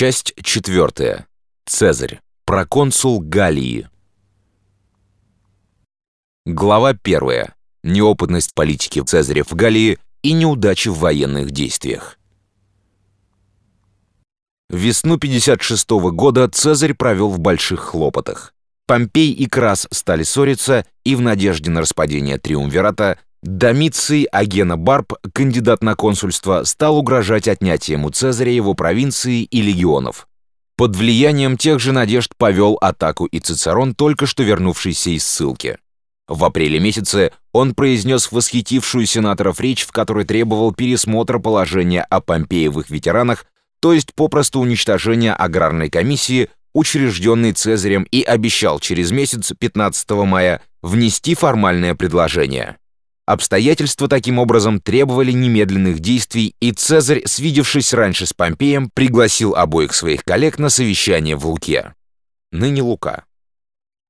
Часть четвертая. Цезарь. Проконсул Галлии. Глава первая. Неопытность политики Цезаря в Галлии и неудачи в военных действиях. Весну 56 года Цезарь провел в больших хлопотах. Помпей и Крас стали ссориться, и в надежде на распадение Триумвирата Домиций Агена Барб, кандидат на консульство, стал угрожать отнятием у Цезаря его провинции и легионов. Под влиянием тех же надежд повел атаку и Цицерон, только что вернувшийся из ссылки. В апреле месяце он произнес восхитившую сенаторов речь, в которой требовал пересмотра положения о помпеевых ветеранах, то есть попросту уничтожения аграрной комиссии, учрежденной Цезарем, и обещал через месяц, 15 мая, внести формальное предложение. Обстоятельства таким образом требовали немедленных действий, и Цезарь, свидевшись раньше с Помпеем, пригласил обоих своих коллег на совещание в Луке. Ныне Лука.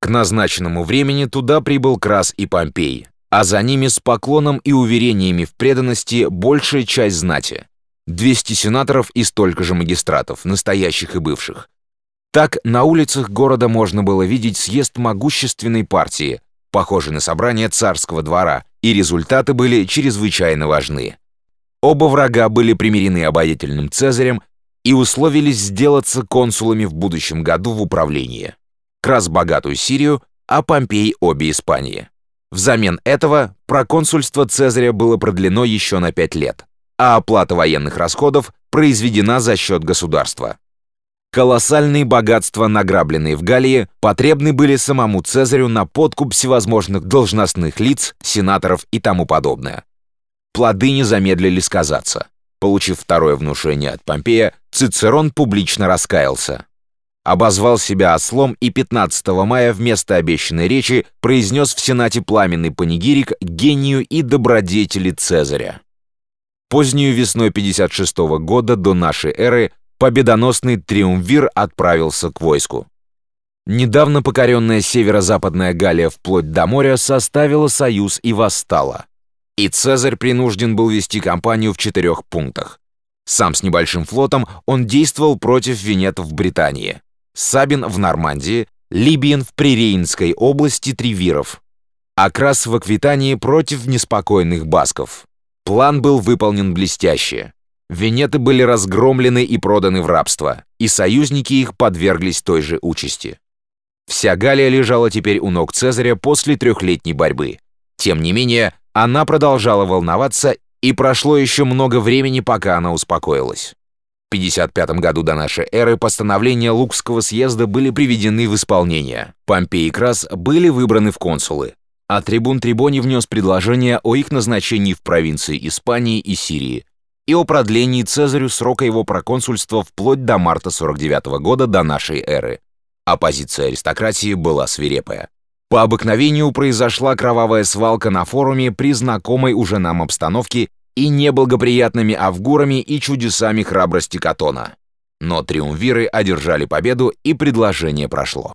К назначенному времени туда прибыл Крас и Помпей, а за ними с поклоном и уверениями в преданности большая часть знати. 200 сенаторов и столько же магистратов, настоящих и бывших. Так на улицах города можно было видеть съезд могущественной партии, похожий на собрание царского двора, и результаты были чрезвычайно важны. Оба врага были примирены обаятельным Цезарем и условились сделаться консулами в будущем году в управлении. Крас богатую Сирию, а Помпей обе Испании. Взамен этого проконсульство Цезаря было продлено еще на пять лет, а оплата военных расходов произведена за счет государства. Колоссальные богатства, награбленные в Галлии, потребны были самому Цезарю на подкуп всевозможных должностных лиц, сенаторов и тому подобное. Плоды не замедлили сказаться. Получив второе внушение от Помпея, Цицерон публично раскаялся. Обозвал себя ослом и 15 мая вместо обещанной речи произнес в Сенате пламенный панигирик гению и добродетели Цезаря. Позднюю весной 56 года до нашей эры победоносный триумвир отправился к войску. Недавно покоренная северо-западная Галлия вплоть до моря составила союз и восстала. И Цезарь принужден был вести кампанию в четырех пунктах. Сам с небольшим флотом он действовал против венетов в Британии, Сабин в Нормандии, Либиен в Прирейнской области Тривиров, Акрас в Аквитании против неспокойных басков. План был выполнен блестяще. Венеты были разгромлены и проданы в рабство, и союзники их подверглись той же участи. Вся Галия лежала теперь у ног Цезаря после трехлетней борьбы. Тем не менее, она продолжала волноваться, и прошло еще много времени, пока она успокоилась. В 55 году до нашей эры постановления Лукского съезда были приведены в исполнение. Помпей и Крас были выбраны в консулы, а трибун Трибони внес предложение о их назначении в провинции Испании и Сирии, и о продлении Цезарю срока его проконсульства вплоть до марта 49 -го года до нашей эры. Оппозиция аристократии была свирепая. По обыкновению произошла кровавая свалка на форуме при знакомой уже нам обстановке и неблагоприятными авгурами и чудесами храбрости Катона. Но триумвиры одержали победу, и предложение прошло.